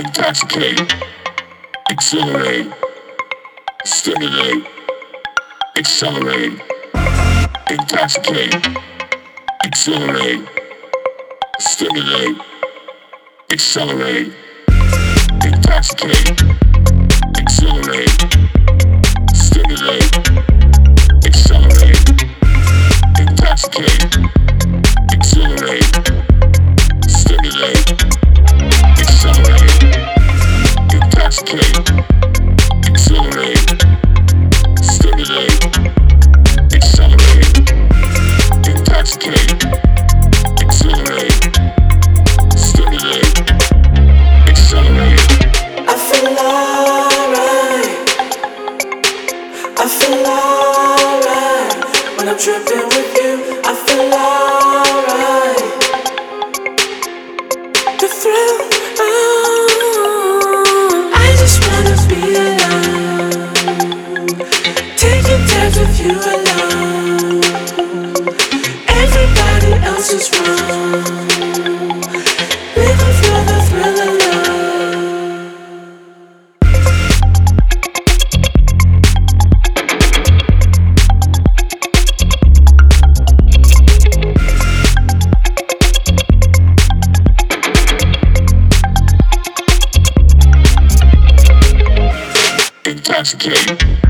intoxicate, exhilarate, stimulate, accelerate, intoxicate, exhilarate, stimulate, accelerate, intoxicate, exhilarate, stimulate. feel alright when I'm tripping with you. I feel alright. K.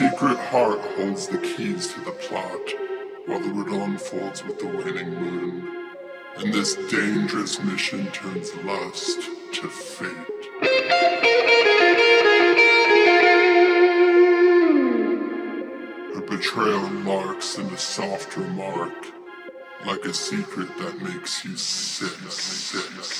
secret heart holds the keys to the plot, while the riddle unfolds with the waning moon. And this dangerous mission turns lust to fate. betrayal marks in a soft remark, like a secret that makes you sick. sick.